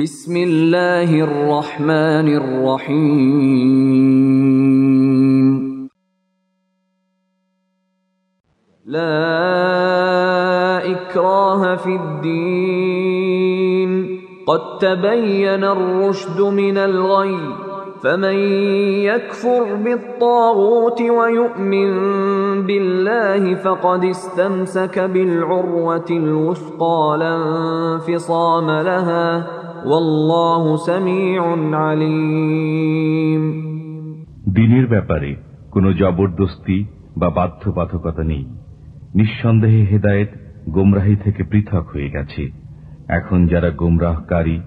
بسم الله الرحمن الرحيم. لا إكراه في الدين. قد تبين الرشد من الغي. فمن يكفر بالطاغوت ويؤمن بالله فقد استمسك بالعروة الوثقى. لا انفصام لها. দিনের ব্যাপারে কোনো জবরদস্তি বা বাধ্যবাধকতা নেই। নিঃসন্দেহে হেদায়েত গোমরাহি থেকে পৃথক হয়ে গেছে। এখন যারা গোমরাহকারী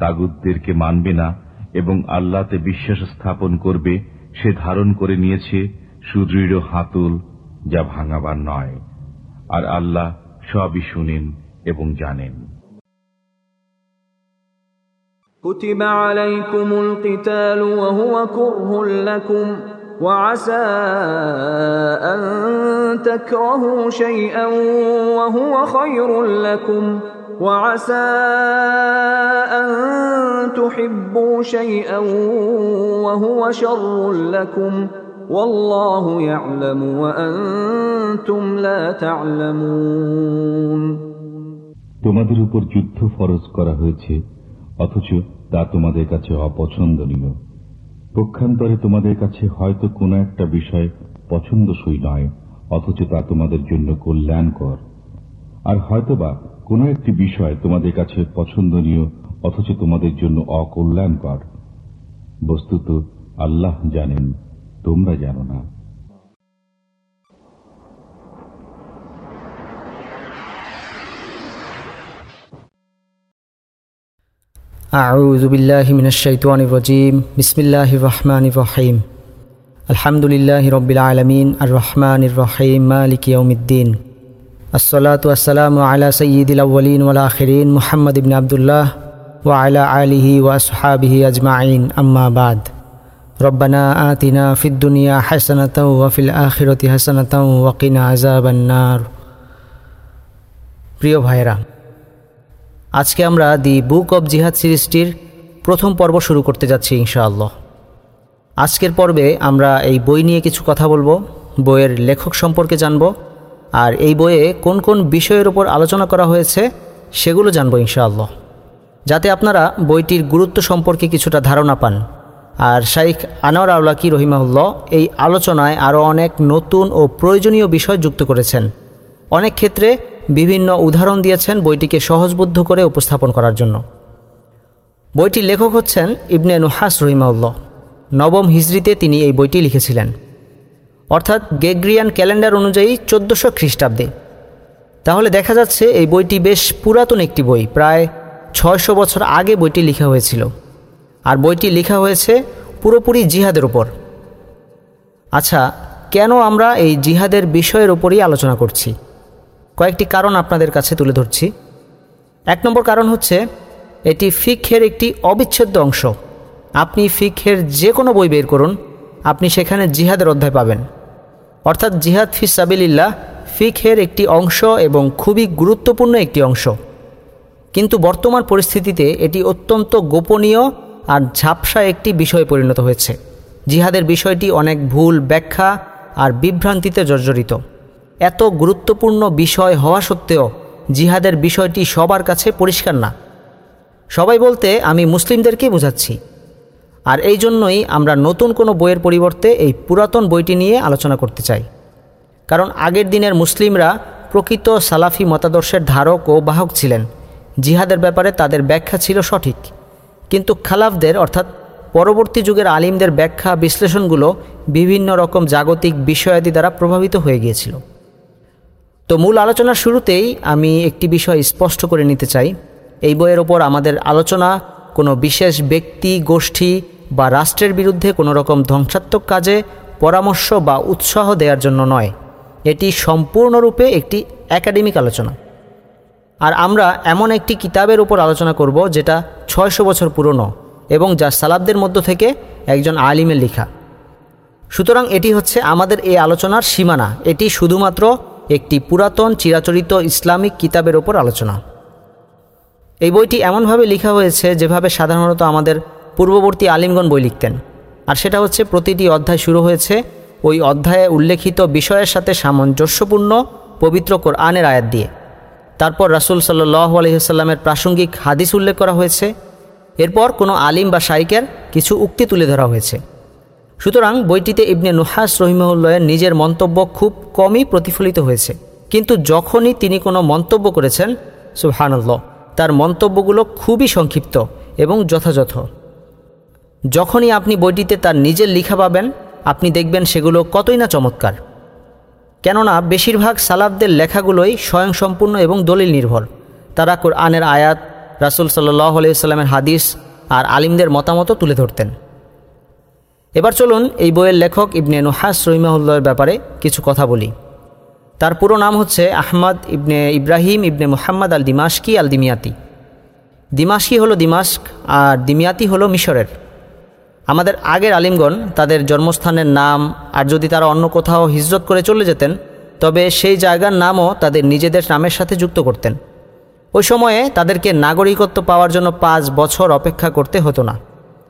তাগুদদেরকে মানবে না এবং আল্লাহতে বিশ্বাস স্থাপন করবে, সে ধারণ করে নিয়েছে সুদৃঢ় হাতুল যা ভাঙাবার নয়। আর আল্লাহ সবই শুনেন এবং জানেন। كتب عليكم القتال وهو كره لكم وعسى أن تكرهوا شيئا وهو خير لكم وعسى أن تحبوا شيئا وهو شر لكم والله يعلم وأنتم لا تعلمون তোমাদের উপর যুদ্ধ ফরজ করা হয়েছে অথচ তা তোমাদের কাছে অপছন্দনীয়। পক্ষান্তরে তোমাদের কাছে হয়তো কোনো একটা বিষয় পছন্দসই নয়, অথচ তা তোমাদের জন্য কল্যাণকর। আর হয়তোবা কোনো একটি বিষয় তোমাদের কাছে পছন্দনীয়, অথচ তোমাদের জন্য অকল্যাণকর। বস্তুত আল্লাহ জানেন, তোমরা জানো না। أعوذ بالله من الشيطان الرجيم بسم الله الرحمن الرحيم الحمد لله رب العالمين الرحمن الرحيم مالك يوم الدين الصلاة والسلام على سيد الأولين والآخرين محمد بن عبد الله وعلى آله وأصحابه أجمعين أما بعد ربنا آتنا في الدنيا حسنة وفي الآخرة حسنة وقنا عذاب النار প্রিয় ভাইরা আজকে আমরা দি বুক অব জিহাদ সিরিজটির প্রথম পর্ব শুরু করতে যাচ্ছি, ইনশাআল্লাহ। আজকের পর্বে আমরা এই বই নিয়ে কিছু কথা বলব, বইয়ের লেখক সম্পর্কে জানব, আর এই বইয়ে কোন কোন বিষয়ের ওপর আলোচনা করা হয়েছে সেগুলো জানব, ইনশাআল্লাহ। যাতে আপনারা বইটির গুরুত্ব সম্পর্কে কিছুটা ধারণা পান। আর শাইখ আনোয়ার আউলাকি রহিমাউল্লাহ এই আলোচনায় আরও অনেক নতুন ও প্রয়োজনীয় বিষয় যুক্ত করেছেন। অনেক ক্ষেত্রে বিভিন্ন উদাহরণ দিয়েছেন বইটিকে সহজবুদ্ধ করে উপস্থাপন করার জন্য। বইটির লেখক হচ্ছেন ইবনে নুহাস রহিমাউল্লাহ নবম হিজড়িতে তিনি এই বইটি লিখেছিলেন। অর্থাৎ গেগ্রিয়ান ক্যালেন্ডার অনুযায়ী চোদ্দোশো খ্রিস্টাব্দে। তাহলে দেখা যাচ্ছে এই বইটি বেশ পুরাতন একটি বই, প্রায় ছয়শো বছর আগে বইটি লেখা হয়েছিল। আর বইটি লেখা হয়েছে পুরোপুরি জিহাদের ওপর আচ্ছা কেন আমরা এই জিহাদের বিষয়ের ওপরই আলোচনা করছি? কয়েকটি কারণ আপনাদের কাছে তুলে ধরছি। এক নম্বর কারণ হচ্ছে, এটি ফিক্ষের একটি অবিচ্ছেদ্য অংশ। আপনি ফিক্ষের যে কোনো বই বের করুন, আপনি সেখানে জিহাদের অধ্যায় পাবেন। অর্থাৎ জিহাদ ফি সাবিল্লাহ ফিক্ষের একটি অংশ এবং খুবই গুরুত্বপূর্ণ একটি অংশ। কিন্তু বর্তমান পরিস্থিতিতে এটি অত্যন্ত গোপনীয় আর ঝাপসা একটি বিষয়ে পরিণত হয়েছে। জিহাদের বিষয়টি অনেক ভুল ব্যাখ্যা আর বিভ্রান্তিতে জর্জরিত। এত গুরুত্বপূর্ণ বিষয় হওয়া সত্ত্বেও জিহাদের বিষয়টি সবার কাছে পরিষ্কার না। সবাই বলতে, আমি মুসলিমদেরকে বোঝাচ্ছি। আর এই জন্যই আমরা নতুন কোনো বইয়ের পরিবর্তে এই পুরাতন বইটি নিয়ে আলোচনা করতে চাই। কারণ আগের দিনের মুসলিমরা প্রকৃত সালাফি মতাদর্শের ধারক ও বাহক ছিলেন। জিহাদের ব্যাপারে তাদের ব্যাখ্যা ছিল সঠিক। কিন্তু খালাফদের, অর্থাৎ পরবর্তী যুগের আলিমদের ব্যাখ্যা বিশ্লেষণগুলো বিভিন্ন রকম জাগতিক বিষয়াদি দ্বারা প্রভাবিত হয়ে গিয়েছিল। তো মূল আলোচনার শুরুতেই আমি একটি বিষয় স্পষ্ট করে নিতে চাই। এই বইয়ের ওপর আমাদের আলোচনা কোনো বিশেষ ব্যক্তি, গোষ্ঠী বা রাষ্ট্রের বিরুদ্ধে কোনো রকম ধ্বংসাত্মক কাজে পরামর্শ বা উৎসাহ দেওয়ার জন্য নয়। এটি সম্পূর্ণরূপে একটি একাডেমিক আলোচনা। আর আমরা এমন একটি কিতাবের উপর আলোচনা করব যেটা ছয়শো বছর পুরনো এবং যা সালাবদের মধ্য থেকে একজন আলিমের লেখা। সুতরাং এটি হচ্ছে আমাদের এই আলোচনার সীমানা। এটি শুধুমাত্র একটি পুরাতন চিরাচরিত ইসলামিক কিতাবের ওপর আলোচনা। এই বইটি এমনভাবে লেখা হয়েছে যেভাবে সাধারণত আমাদের পূর্ববর্তী আলিমগণ বই লিখতেন। আর সেটা হচ্ছে প্রতিটি অধ্যায় শুরু হয়েছে ওই অধ্যায়ে উল্লেখিত বিষয়ের সাথে সামঞ্জস্যপূর্ণ পবিত্র কোরআনের আয়াত দিয়ে। তারপর রাসুল সাল্লাহ আলহিহাল্লামের প্রাসঙ্গিক হাদিস উল্লেখ করা হয়েছে। এরপর কোনো আলিম বা শাইকের কিছু উক্তি তুলে ধরা হয়েছে। সুতরাং বইটিতে ইবনে নুহাস রহিমউল্লয়ের নিজের মন্তব্য খুব কমই প্রতিফলিত হয়েছে। কিন্তু যখনই তিনি কোনো মন্তব্য করেছেন সুহানুল্লাহ তার মন্তব্যগুলো খুবই সংক্ষিপ্ত এবং যথাযথ। যখনই আপনি বইটিতে তার নিজের লিখা পাবেন, আপনি দেখবেন সেগুলো কতই না চমৎকার। কেননা বেশিরভাগ সালাফদের লেখাগুলোই স্বয়ংসম্পূর্ণ এবং দলিল নির্ভর তারা কোরআনের আয়াত, রাসুল সাল্লাহ আলাইস্লামের হাদিস আর আলিমদের মতামতও তুলে ধরতেন। এবার চলুন এই বইয়ের লেখক ইবনে নুহাস রহিমাহুল্লার ব্যাপারে কিছু কথা বলি। তার পুরো নাম হচ্ছে আহমদ ইবনে ইব্রাহিম ইবনে মোহাম্মদ আল দিমাশকি আল দিমিয়াতি দিমাশকি হলো দিমাস্ক আর দিমিয়াতি হলো মিশরের। আমাদের আগের আলিমগণ তাদের জন্মস্থানের নাম আর যদি তারা অন্য কোথাও হিজরত করে চলে যেতেন, তবে সেই জায়গার নামও তাদের নিজেদের নামের সাথে যুক্ত করতেন। ওই সময়ে তাদেরকে নাগরিকত্ব পাওয়ার জন্য পাঁচ বছর অপেক্ষা করতে হতো না।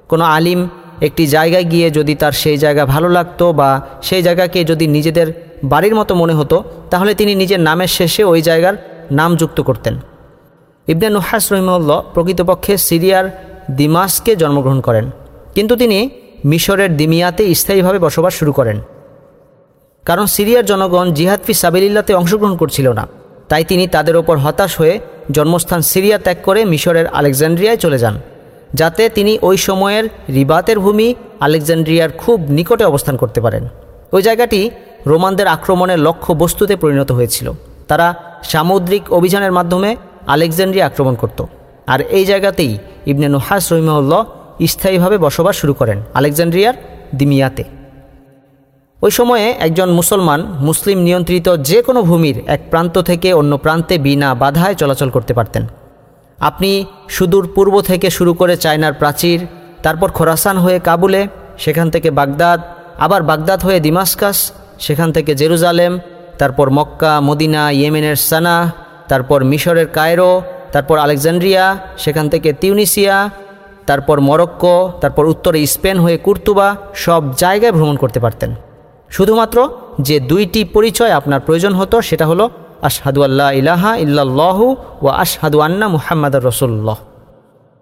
কোনো আলিম একটি জায়গায় গিয়ে যদি তার সেই জায়গা ভালো লাগতো বা সেই জায়গাকে যদি নিজেদের বাড়ির মতো মনে হতো, তাহলে তিনি নিজের নামের শেষে ওই জায়গার নাম যুক্ত করতেন। ইবনে নুহাস রহিমউল্লাহ প্রকৃতপক্ষে সিরিয়ার দিমাসকে জন্মগ্রহণ করেন। কিন্তু তিনি মিশরের দিমিয়াতে স্থায়ীভাবে বসবাস শুরু করেন। কারণ সিরিয়ার জনগণ জিহাদফি সাবিল্লাতে অংশগ্রহণ করছিল না। তাই তিনি তাদের ওপর হতাশ হয়ে জন্মস্থান সিরিয়া ত্যাগ করে মিশরের আলেকজান্ড্রিয়ায় চলে যান। যাতে তিনি ওই সময়ের রিবাতের ভূমি আলেকজান্ড্রিয়ার খুব নিকটে অবস্থান করতে পারেন। ওই জায়গাটি রোমানদের আক্রমণের লক্ষ্য বস্তুতে পরিণত হয়েছিল। তারা সামুদ্রিক অভিযানের মাধ্যমে আলেকজান্ড্রিয়া আক্রমণ করত। আর এই জায়গাতেই ইবনে নুহাস রহিমউল্লাহ স্থায়ীভাবে বসবাস শুরু করেন আলেকজান্ড্রিয়ার দিমিয়াতে। ওই সময়ে একজন মুসলমান মুসলিম নিয়ন্ত্রিত যে কোনো ভূমির এক প্রান্ত থেকে অন্য প্রান্তে বিনা বাধায় চলাচল করতে পারতেন। আপনি সুদূর পূর্ব থেকে শুরু করে চায়নার প্রাচীর, তারপর খোরাসান হয়ে কাবুলে, সেখান থেকে বাগদাদ, আবার বাগদাদ হয়ে দিমাসকাস, সেখান থেকে জেরুজালেম, তারপর মক্কা, মদিনা, ইয়েমেনের সানা তারপর মিশরের কায়রো, তারপর আলেকজান্ড্রিয়া সেখান থেকে তিউনিসিয়া, তারপর মরক্কো, তারপর উত্তরে স্পেন হয়ে কুর্তুবা, সব জায়গায় ভ্রমণ করতে পারতেন। শুধুমাত্র যে দুইটি পরিচয় আপনার প্রয়োজন হতো সেটা হলো আশহাদু আল্লাহ ইলাহা ইল্লাল্লাহু ও আশহাদু আন্না মুহাম্মদ রসুল্লাহ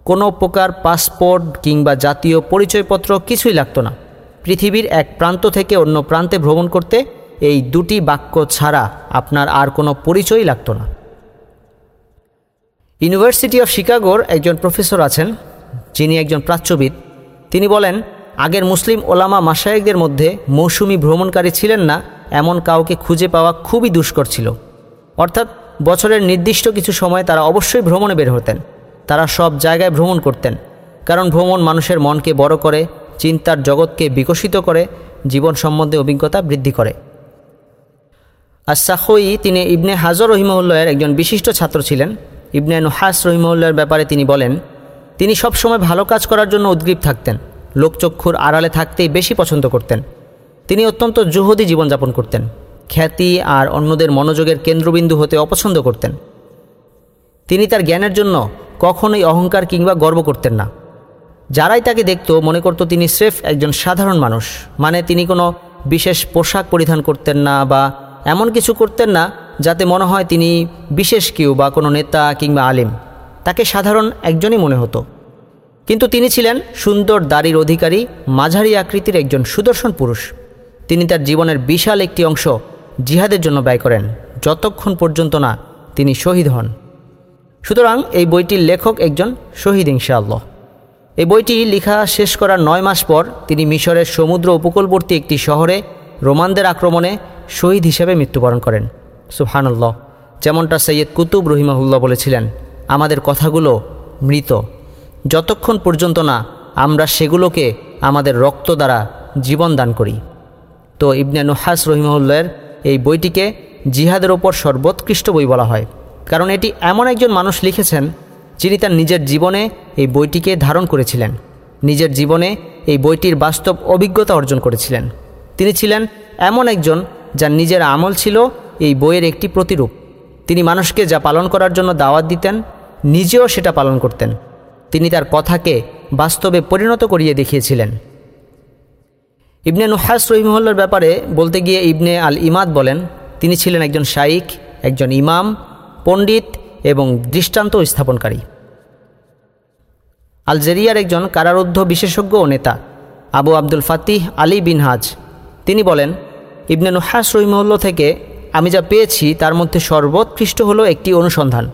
কোনো প্রকার পাসপোর্ট কিংবা জাতীয় পরিচয়পত্র কিছুই লাগতো না। পৃথিবীর এক প্রান্ত থেকে অন্য প্রান্তে ভ্রমণ করতে এই দুটি বাক্য ছাড়া আপনার আর কোনো পরিচয়ই লাগতো না। ইউনিভার্সিটি অফ শিকাগোর একজন প্রফেসর আছেন, যিনি একজন প্রাচ্যবিদ। তিনি বলেন, আগের মুসলিম ওলামা মাসায়েকদের মধ্যে মৌসুমি ভ্রমণকারী ছিলেন না, এমন কাউকে খুঁজে পাওয়া খুবই দুষ্কর ছিল। অর্থাৎ বছরের নির্দিষ্ট কিছু সময় তারা অবশ্যই ভ্রমণে বের হতেন। তারা সব জায়গায় ভ্রমণ করতেন। কারণ ভ্রমণ মানুষের মনকে বড় করে, চিন্তার জগৎকে বিকশিত করে, জীবন সম্বন্ধে অভিজ্ঞতা বৃদ্ধি করে। আর সাহই তিনি ইবনে হাজর রহিমউল্লাহের একজন বিশিষ্ট ছাত্র ছিলেন। ইবনে নুহাস রহিমউল্লাহের ব্যাপারে তিনি বলেন, তিনি সবসময় ভালো কাজ করার জন্য উদ্গ্রীব থাকতেন। লোকচক্ষুর আড়ালে থাকতেই বেশি পছন্দ করতেন। তিনি অত্যন্ত জুহদি জীবনযাপন করতেন। খ্যাতি আর অন্যদের মনোযোগের কেন্দ্রবিন্দু হতে অপছন্দ করতেন। তিনি তার জ্ঞানের জন্য কখনোই অহংকার কিংবা গর্ব করতেন না। যারাই তাকে দেখত, মনে করত তিনি স্রেফ একজন সাধারণ মানুষ। মানে তিনি কোনো বিশেষ পোশাক পরিধান করতেন না বা এমন কিছু করতেন না যাতে মনে হয় তিনি বিশেষ কেউ বা কোনো নেতা কিংবা আলিম। তাকে সাধারণ একজনই মনে হতো। কিন্তু তিনি ছিলেন সুন্দর দাড়ির অধিকারী, মাঝারি আকৃতির একজন সুদর্শন পুরুষ। তিনি তার জীবনের বিশাল একটি অংশ জিহাদের জন্য ব্যয় করেন, যতক্ষণ পর্যন্ত না তিনি শহীদ হন। সুতরাং এই বইটির লেখক একজন শহীদ ইনশাআল্লাহ। এই বইটি লেখা শেষ করার নয় মাস পর তিনি মিশরের সমুদ্র উপকূলবর্তী একটি শহরে রোমানদের আক্রমণে শহীদ হিসেবে মৃত্যুবরণ করেন। সুহানুল্লাহ যেমনটা সৈয়দ কুতুব রহিমাহুল্লাহ বলেছিলেন, আমাদের কথাগুলো মৃত। যতক্ষণ পর্যন্ত না আমরা সেগুলোকে আমাদের রক্ত দ্বারা জীবন দান করি। তো ইবনে নুহাস রহিমউল্লাহের এই বইটিকে জিহাদের ওপর সর্বোৎকৃষ্ট বই বলা হয়। কারণ এটি এমন একজন মানুষ লিখেছেন, যিনি তার নিজের জীবনে এই বইটিকে ধারণ করেছিলেন। নিজের জীবনে এই বইটির বাস্তব অভিজ্ঞতা অর্জন করেছিলেন। তিনি ছিলেন এমন একজন যার নিজের আমল ছিল এই বইয়ের একটি প্রতিরূপ। তিনি মানুষকে যা পালন করার জন্য দাওয়াত দিতেন, নিজেও সেটা পালন করতেন। তিনি তার কথাকে বাস্তবে পরিণত করিয়ে দেখিয়েছিলেন। ইবনে নুহাস রহিমহল্লার ব্যাপারে বলতে গিয়ে ইবনে আল ইমাদ বলেন, তিনি ছিলেন একজন শাইক একজন ইমাম, পণ্ডিত এবং দৃষ্টান্ত স্থাপনকারী। আলজেরিয়ার একজন কারারুদ্ধ বিশেষজ্ঞ ও নেতা, আবু আব্দুল ফাতিহ আলী বিন হাজ। তিনি বলেন, ইবনে নুহাস রহিমহল্ল থেকে আমি যা পেয়েছি তার মধ্যে সর্বোৎকৃষ্ট হলো একটি অনুসন্ধান।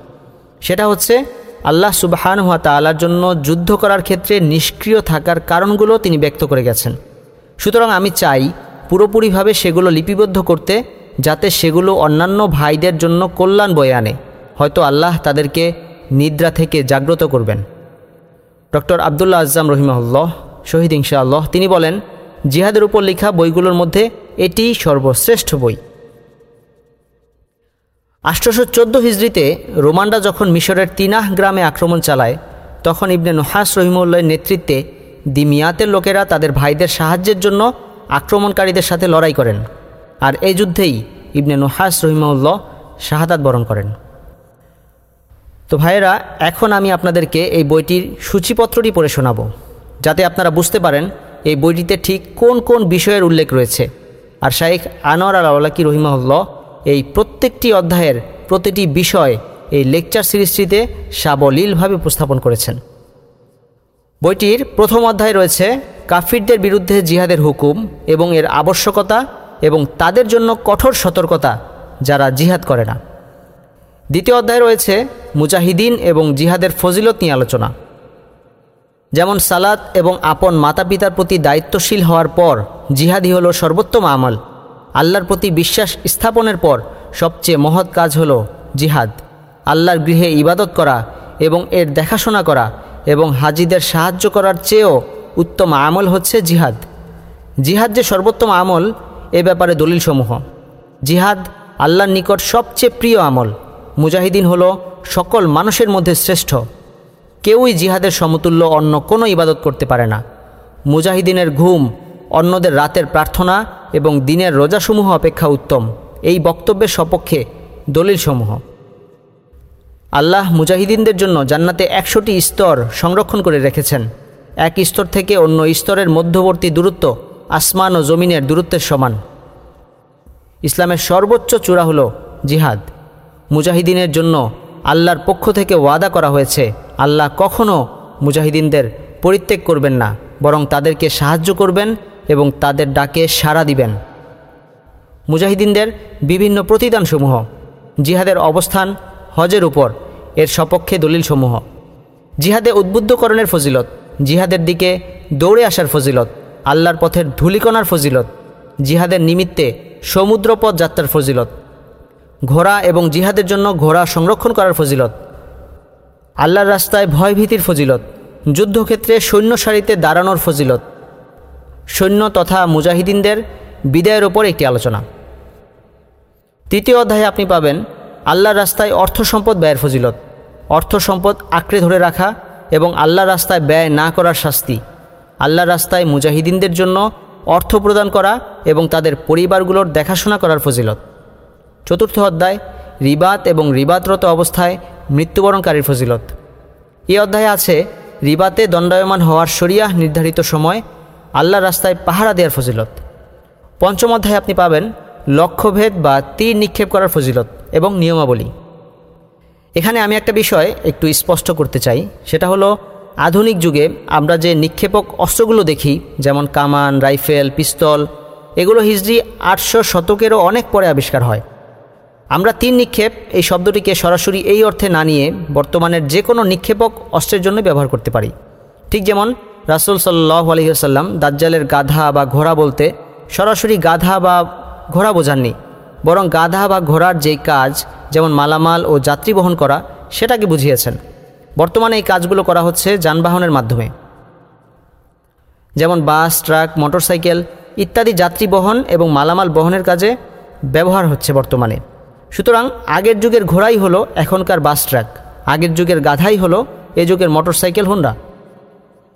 সেটা হচ্ছে, আল্লাহ সুবাহান হাত তালার জন্য যুদ্ধ করার ক্ষেত্রে নিষ্ক্রিয় থাকার কারণগুলো তিনি ব্যক্ত করে গেছেন। সুতরাং আমি চাই পুরোপুরিভাবে সেগুলো লিপিবদ্ধ করতে, যাতে সেগুলো অন্যান্য ভাইদের জন্য কল্যাণ বয়ে আনে। হয়তো আল্লাহ তাদেরকে নিদ্রা থেকে জাগ্রত করবেন। ডক্টর আবদুল্লাহ আজ্জাম রহিমাহুল্লাহ, শহীদ ইনশাআল্লাহ, তিনি বলেন, জিহাদের উপর লেখা বইগুলোর মধ্যে এটি সর্বশ্রেষ্ঠ বই। আষ্টশো চোদ্দ হিজড়িতে রোমানরা যখন মিশরের তিনাহ গ্রামে আক্রমণ চালায়, তখন ইবনে নুহাস রহিমুল্লাহের নেতৃত্বে দিমিয়াতের লোকেরা তাদের ভাইদের সাহায্যের জন্য আক্রমণকারীদের সাথে লড়াই করেন আর এই যুদ্ধেই ইবনে নুহাস রহিমউল্লাহ শাহাদাত বরণ করেন। তো ভাইয়েরা, এখন আমি আপনাদেরকে এই বইটির সূচিপত্রটি পড়ে শোনাব, যাতে আপনারা বুঝতে পারেন এই বইটিতে ঠিক কোন কোন বিষয়ের উল্লেখ রয়েছে। আর শাইখ আনোয়ার আল আল্লাকি রহিমাউল্লাহ এই প্রত্যেকটি অধ্যায়ের প্রতিটি বিষয় এই লেকচার সিরিজটিতে সাবলীলভাবে উপস্থাপন করেছেন। বইটির প্রথম অধ্যায় রয়েছে, কাফিরদের বিরুদ্ধে জিহাদের হুকুম এবং এর আবশ্যকতা এবং তাদের জন্য কঠোর সতর্কতা যারা জিহাদ করে না। দ্বিতীয় অধ্যায় রয়েছে, মুজাহিদিন এবং জিহাদের ফজিলত নিয়ে আলোচনা। যেমন সালাত এবং আপন মাতা পিতার প্রতি দায়িত্বশীল হওয়ার পর জিহাদি হলো সর্বোত্তম আমল। আল্লাহর প্রতি বিশ্বাস স্থাপনের পর সবচেয়ে মহৎ কাজ হলো জিহাদ। আল্লাহর গৃহে ইবাদত করা এবং এর দেখাশোনা করা এবং হাজিদের সাহায্য করার চেয়েও উত্তম আমল হচ্ছে জিহাদ। জিহাদ যে সর্বোত্তম আমল, এ ব্যাপারে দলিলসমূহ। জিহাদ আল্লাহর নিকট সবচেয়ে প্রিয় আমল। মুজাহিদিন হলো সকল মানুষের মধ্যে শ্রেষ্ঠ। কেউই জিহাদের সমতুল্য অন্য কোনো ইবাদত করতে পারে না। মুজাহিদিনের ঘুম, অন্যদের রাতের প্রার্থনা এবং দিনের রোজাসমূহ অপেক্ষা উত্তম। এই বক্তব্যের সপক্ষে দলিলসমূহ। আল্লাহ মুজাহিদিনদের জন্য জান্নাতে একশোটি স্তর সংরক্ষণ করে রেখেছেন। এক স্তর থেকে অন্য স্তরের মধ্যবর্তী দূরত্ব আসমান ও জমিনের দূরত্বের সমান। ইসলামের সর্বোচ্চ চূড়া হল জিহাদ। মুজাহিদিনের জন্য আল্লাহর পক্ষ থেকে ওয়াদা করা হয়েছে, আল্লাহ কখনও মুজাহিদিনদের পরিত্যাগ করবেন না, বরং তাদেরকে সাহায্য করবেন এবং তাদের ডাকে সাড়া দিবেন। মুজাহিদিনদের বিভিন্ন প্রতিদানসমূহ, জিহাদের অবস্থান হজের উপর, এর সপক্ষে দলিলসমূহ। জিহাদে উদ্বুদ্ধকরণের ফজিলত, জিহাদের দিকে দৌড়ে আসার ফজিলত, আল্লাহর পথের ধুলিকণার ফজিলত, জিহাদের নিমিত্তে সমুদ্রপথ যাত্রার ফজিলত, ঘোড়া এবং জিহাদের জন্য ঘোড়া সংরক্ষণ করার ফজিলত, আল্লাহর রাস্তায় ভয়ভীতির ফজিলত, যুদ্ধক্ষেত্রে সৈন্য সারিতে দাঁড়ানোর ফজিলত, সৈন্য তথা মুজাহিদিনদের বিদায়ের ওপর একটি আলোচনা। তৃতীয় অধ্যায়ে আপনি পাবেন আল্লাহর রাস্তায় অর্থ সম্পদ ব্যয়ের ফজিলত। অর্থ সম্পদ আঁকড়ে ধরে রাখা এবং আল্লাহ রাস্তায় ব্যয় না করার শাস্তি। আল্লাহ রাস্তায় মুজাহিদিনদের জন্য অর্থ প্রদান করা এবং তাদের পরিবারগুলোর দেখাশোনা করার ফজিলত। চতুর্থ অধ্যায়, রিবাত এবং রিবাতরত অবস্থায় মৃত্যুবরণকারীর ফজিলত। এই অধ্যায়ে আছে, রিবাতে দণ্ডায়মান হওয়ার শরিয়াহ নির্ধারিত সময় আল্লাহ রাস্তায় পাহারা দেওয়ার ফজিলত। পঞ্চম অধ্যায়ে আপনি পাবেন লক্ষ্যভেদ বা তীর নিক্ষেপ করার ফজিলত। এবং নিয়মাবলী। এখানে আমি একটা বিষয় একটু স্পষ্ট করতে চাই। সেটা হলো, আধুনিক যুগে আমরা যে নিক্ষেপক অস্ত্রগুলো দেখি, যেমন কামান, রাইফেল, পিস্তল, এগুলো হিজড়ি আটশো শতকেরও অনেক পরে আবিষ্কার হয়। আমরা তিন নিক্ষেপ এই শব্দটিকে সরাসরি এই অর্থে না নিয়ে বর্তমানের যে কোনো নিক্ষেপক অস্ত্রের জন্য ব্যবহার করতে পারি। ঠিক যেমন, রাসুল সাল্লাহ আলহিহাল্লাম দাজ্জালের গাধা বা ঘোড়া বলতে সরাসরি গাধা বা ঘোড়া বোঝাননি। বরং গাধা বা ঘোড়ার যেই কাজ, যেমন মালামাল ও যাত্রী বহন করা, সেটাকে বুঝিয়েছেন। বর্তমানে এই কাজগুলো করা হচ্ছে যানবাহনের মাধ্যমে। যেমন বাস, ট্রাক, মোটরসাইকেল ইত্যাদি যাত্রী বহন এবং মালামাল বহনের কাজে ব্যবহার হচ্ছে বর্তমানে। সুতরাং আগের যুগের ঘোড়াই হলো এখনকার বাস, ট্রাক। আগের যুগের গাধাই হলো এ যুগের মোটরসাইকেল, হুন্ডা।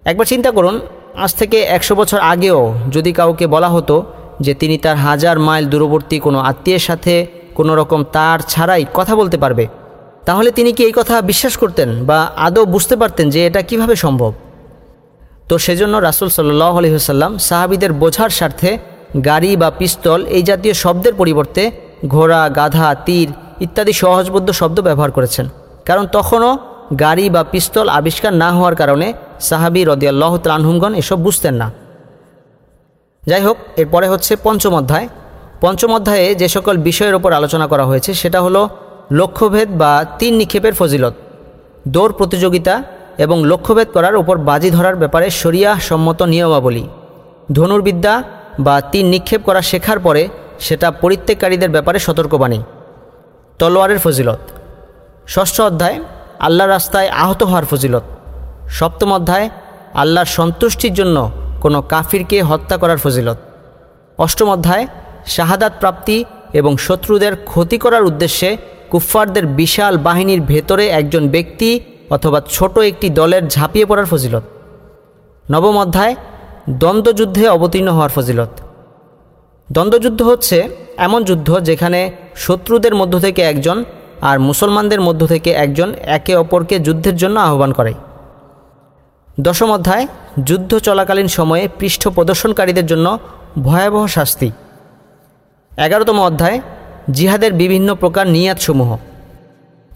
একবার চিন্তা করুন, আজ থেকে একশো বছর আগেও যদি কাউকে বলা হতো যে তিনি তার হাজার মাইল দূরবর্তী কোনো আত্মীয়ের সাথে কোনো রকম তার ছাড়াই কথা বলতে পারবে। তাহলে তিনি কি এই কথা বিশ্বাস করতেন বা আদৌ বুঝতে পারতেন যে এটা কীভাবে সম্ভব? তো সেজন্য রাসুল সাল্লাহ আলহিহাল্লাম সাহাবিদের বোঝার স্বার্থে গাড়ি বা পিস্তল এই জাতীয় শব্দের পরিবর্তে ঘোড়া, গাধা, তীর ইত্যাদি সহজবোধ্য শব্দ ব্যবহার করেছেন। কারণ তখনও গাড়ি বা পিস্তল আবিষ্কার না হওয়ার কারণে সাহাবি রদিয়াল্লাহ ত্রানহুমগণ এসব বুঝতেন না। যাই হোক এরপরে হচ্ছে পঞ্চম অধ্যায়। পঞ্চম অধ্যায়ে যে সকল বিষয়ের ওপর আলোচনা করা হয়েছে, সেটা হলো লক্ষ্যভেদ বা তিন নিক্ষেপের ফজিলত, দৌড় প্রতিযোগিতা এবং লক্ষ্যভেদ করার ওপর বাজি ধরার ব্যাপারে শরিয়া সম্মত নিয়মাবলী। ধনুর্বিদ্যা বা তিন নিক্ষেপ করা শেখার পরে সেটা পরিত্যাগকারীদের ব্যাপারে সতর্কবাণী। তলোয়ারের ফজিলত। ষষ্ঠ অধ্যায় আল্লাহ রাস্তায় আহত হওয়ার ফজিলত। সপ্তম অধ্যায়, আল্লাহর সন্তুষ্টির জন্য কোনো কাফিরকে হত্যা করার ফজিলত। অষ্টম অধ্যায়, শাহাদাত প্রাপ্তি এবং শত্রুদের ক্ষতি করার উদ্দেশ্যে কুফফারদের বিশাল বাহিনীর ভেতরে একজন ব্যক্তি অথবা ছোট একটি দলের ঝাঁপিয়ে পড়ার ফজিলত। নবম অধ্যায়, দ্বন্দ্বযুদ্ধে অবতীর্ণ হওয়ার ফজিলত। দ্বন্দ্বযুদ্ধ হচ্ছে এমন যুদ্ধ যেখানে শত্রুদের মধ্য থেকে একজন আর মুসলমানদের মধ্য থেকে একজন একে অপরকে যুদ্ধের জন্য আহ্বান করে। দশম অধ্যায়, যুদ্ধ চলাকালীন সময়ে পৃষ্ঠ প্রদর্শনকারীদের জন্য ভয়াবহ শাস্তি। এগারোতম অধ্যায়, জিহাদের বিভিন্ন প্রকার নিয়াতসমূহ।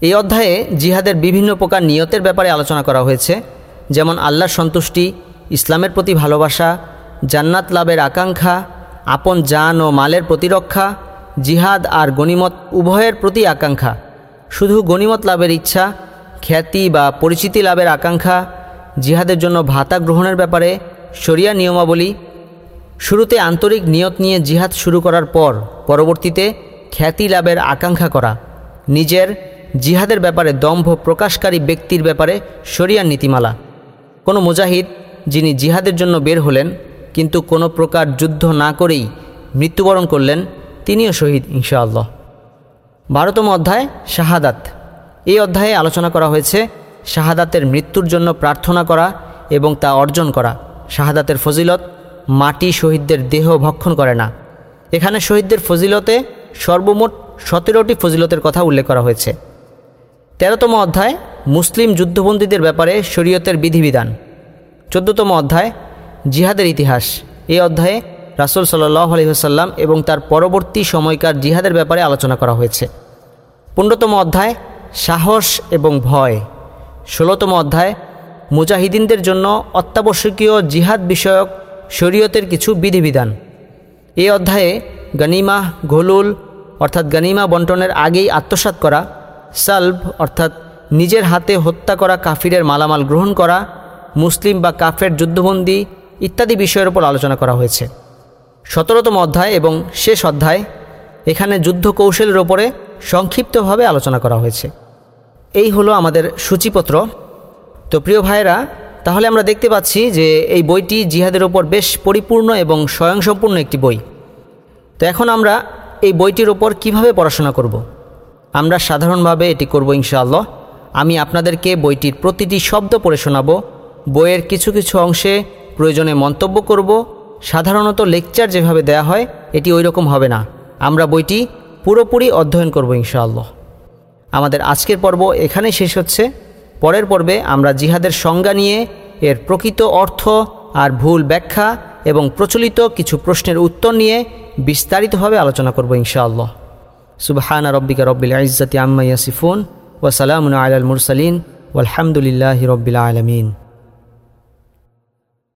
এই অধ্যায়ে জিহাদের বিভিন্ন প্রকার নিয়তের ব্যাপারে আলোচনা করা হয়েছে, যেমন আল্লাহর সন্তুষ্টি, ইসলামের প্রতি ভালোবাসা, জান্নাত লাভের আকাঙ্ক্ষা, আপন জান ও মালের প্রতিরক্ষা, জিহাদ আর গণিমত উভয়ের প্রতি আকাঙ্ক্ষা। শুধু গণিমত লাভের ইচ্ছা, খ্যাতি বা পরিচিতি লাভের আকাঙ্ক্ষা জিহাদের জন্য ভাতা গ্রহণের ব্যাপারে শরিয়া নিয়মাবলী শুরুতে আন্তরিক নিয়ত নিয়ে জিহাদ শুরু করার পর পরবর্তীতে খ্যাতি লাভের আকাঙ্ক্ষা করা। নিজের জিহাদের ব্যাপারে দম্ভ প্রকাশকারী ব্যক্তির ব্যাপারে শরিয়ার নীতিমালা। কোনো মুজাহিদ যিনি জিহাদের জন্য বের হলেন, কিন্তু কোনো প্রকার যুদ্ধ না করেই মৃত্যুবরণ করলেন, তিনিও শহীদ, ইনশাআল্লাহ। বারোতম অধ্যায় শাহাদাত। এই অধ্যায়ে আলোচনা করা হয়েছে শাহাদাতের মৃত্যুর জন্য প্রার্থনা করা এবং তা অর্জন করা। শাহাদাতের ফজিলত, মাটি শহীদদের দেহ ভক্ষণ করে না। এখানে শহীদদের ফজিলতে সর্বমোট সতেরোটি ফজিলতের কথা উল্লেখ করা হয়েছে। তেরোতম অধ্যায়, মুসলিম যুদ্ধবন্দীদের ব্যাপারে শরীয়তের বিধিবিধান। চোদ্দতম অধ্যায়, জিহাদের ইতিহাস। এই অধ্যায়ে রাসুল সাল্লাহ আলহিহাসাল্লাম এবং তার পরবর্তী সময়কার জিহাদের ব্যাপারে আলোচনা করা হয়েছে। পনেরোতম অধ্যায়, সাহস এবং ভয়। ষোলোতম অধ্যায়, মুজাহিদিনদের জন্য অত্যাবশ্যকীয় জিহাদ বিষয়ক শরীয়তের কিছু বিধিবিধান। এই অধ্যায়ে গনিমা, ঘোলুল, অর্থাৎ গনিমা বন্টনের আগেই আত্মসাত করা, সালভ, অর্থাৎ নিজের হাতে হত্যা করা কাফিরের মালামাল গ্রহণ করা, মুসলিম বা কাফের যুদ্ধবন্দী ইত্যাদি বিষয়ের উপর আলোচনা করা হয়েছে। সতেরোতম অধ্যায় এবং শেষ অধ্যায় এখানে যুদ্ধ কৌশলের ওপরে সংক্ষিপ্তভাবে আলোচনা করা হয়েছে। এই হলো আমাদের সূচিপত্র। তো প্রিয় ভাইয়েরা, তাহলে আমরা দেখতে পাচ্ছি যে এই বইটি জিহাদের ওপর বেশ পরিপূর্ণ এবং স্বয়ংসম্পূর্ণ একটি বই। তো এখন আমরা এই বইটির ওপর কীভাবে পড়াশোনা করব। আমরা সাধারণভাবে এটি করব ইনশাআল্লাহ। আমি আপনাদেরকে বইটির প্রতিটি শব্দ পড়ে শোনাব, বইয়ের কিছু কিছু অংশে প্রয়োজনে মন্তব্য করব, সাধারণত লেকচার যেভাবে দেয়া হয়, এটি ওই রকম হবে না। আমরা বইটি পুরোপুরি অধ্যয়ন করব ইনশাআল্লাহ। আমাদের আজকের পর্ব এখানে শেষ হচ্ছে। পরের পর্বে আমরা জিহাদের সংজ্ঞা নিয়ে, এর প্রকৃত অর্থ আর ভুল ব্যাখ্যা এবং প্রচলিত কিছু প্রশ্নের উত্তর নিয়ে বিস্তারিতভাবে আলোচনা করব ইনশাআল্লাহ। সুবহান রব্বিকা রব্বিল ইজ্জাতি আম্মা ইয়াসিফুন ওয়াসালামুন আলাল মুরসালিন ওয়ালহামদুলিল্লাহি রব্বিল আলমিন।